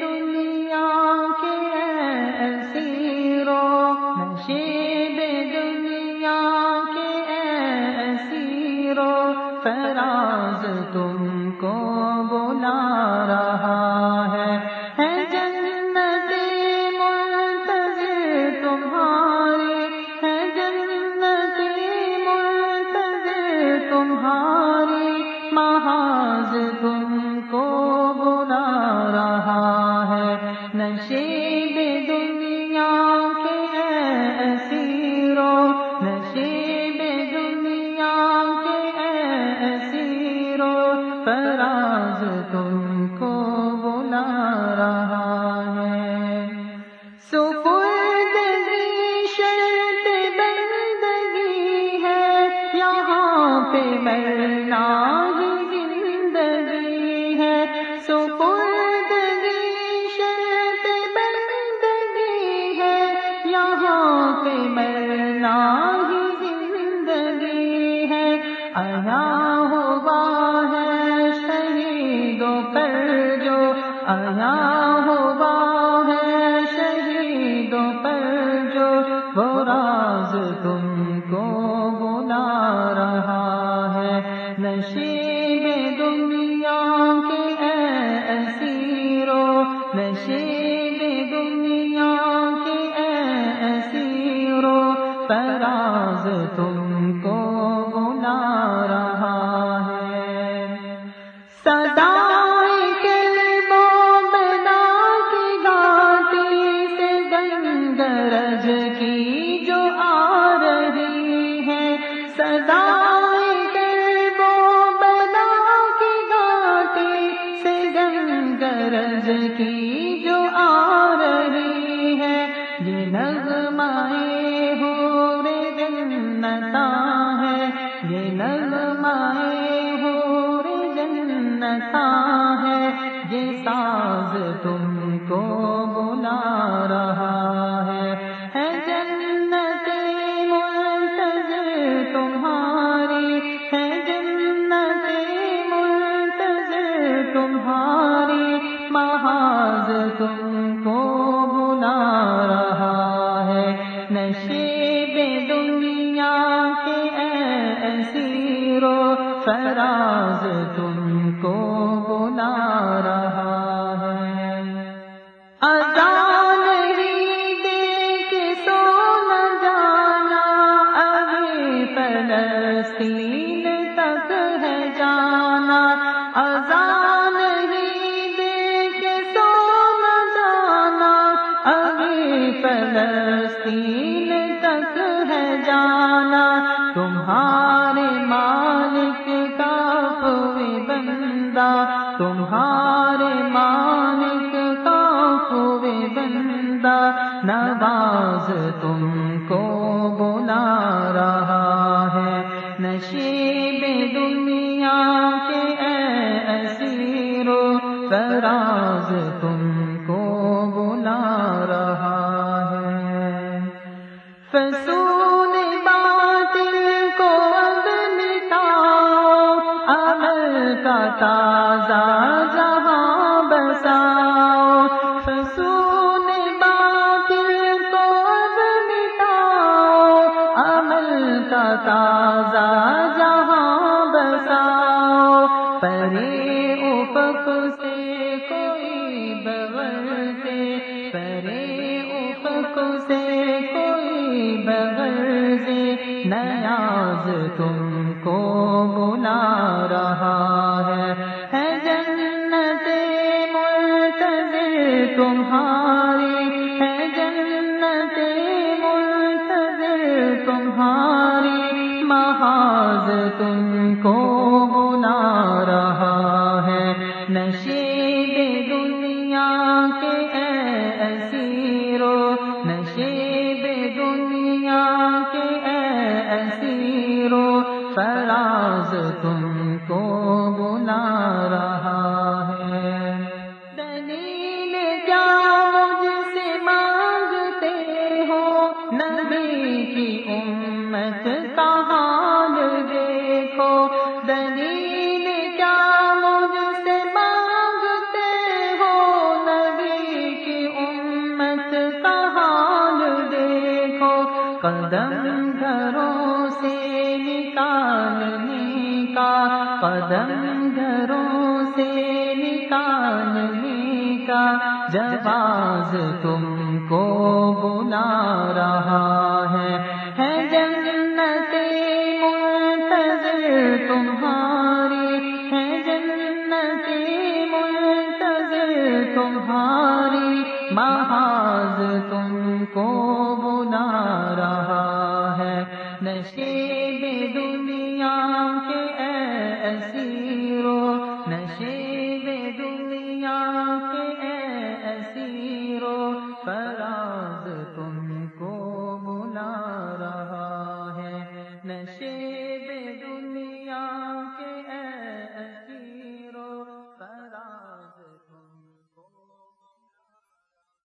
دنیا کے اسیرو نشیب دنیا کے اسیرو فراز تم کو بلا رہا ہے۔ ہے جنت منتظر تمہاری ہے جنت منتظر تمہاری کو بلا رہا ہے۔ نشیب دنیا کے اے اسیرو نشیب دنیا کے اے اسیرو فراز تم کی گاٹی سے گنگرج کی جو آ رہی ہے، یہ نغمائے ہو رے جنتا ہے یہ نغمائے ہو رے جنتا ہے یہ ساز تم تمہاری محاذ تم کو بلا رہا ہے۔ نشیب دنیا کے اے اسیرو فراز تم کو بلا رہا بندہ تمہارے مالک کا کوئی بندہ نواز تم کو بلا رہا ہے۔ نشیب دنیا کے اے اسیرو فراز تم کو بلا رہا ہے۔ فسون تازہ جہاں بساؤ پرے افق سے کوئی بغل سے، پرے افق سے کوئی بغل سے۔ نیاز تم کو بلا رہا۔ محاذ تم کو بلا رہا ہے۔ نشیب دنیا کے اے اسیرو نشیب قدم گھروں سے نکالنے کا قدم گھروں سے نکالنے کا جواز تم کو بلا رہا ہے۔ ہے جنت منتظر تمہاری ہے۔ جنت منتظر تمہاری محاذ تم کو نشے بے دنیا کے اے نشے بے دنیا کے اے اسیرو فراز تم کو بلا رہا ہے، نشے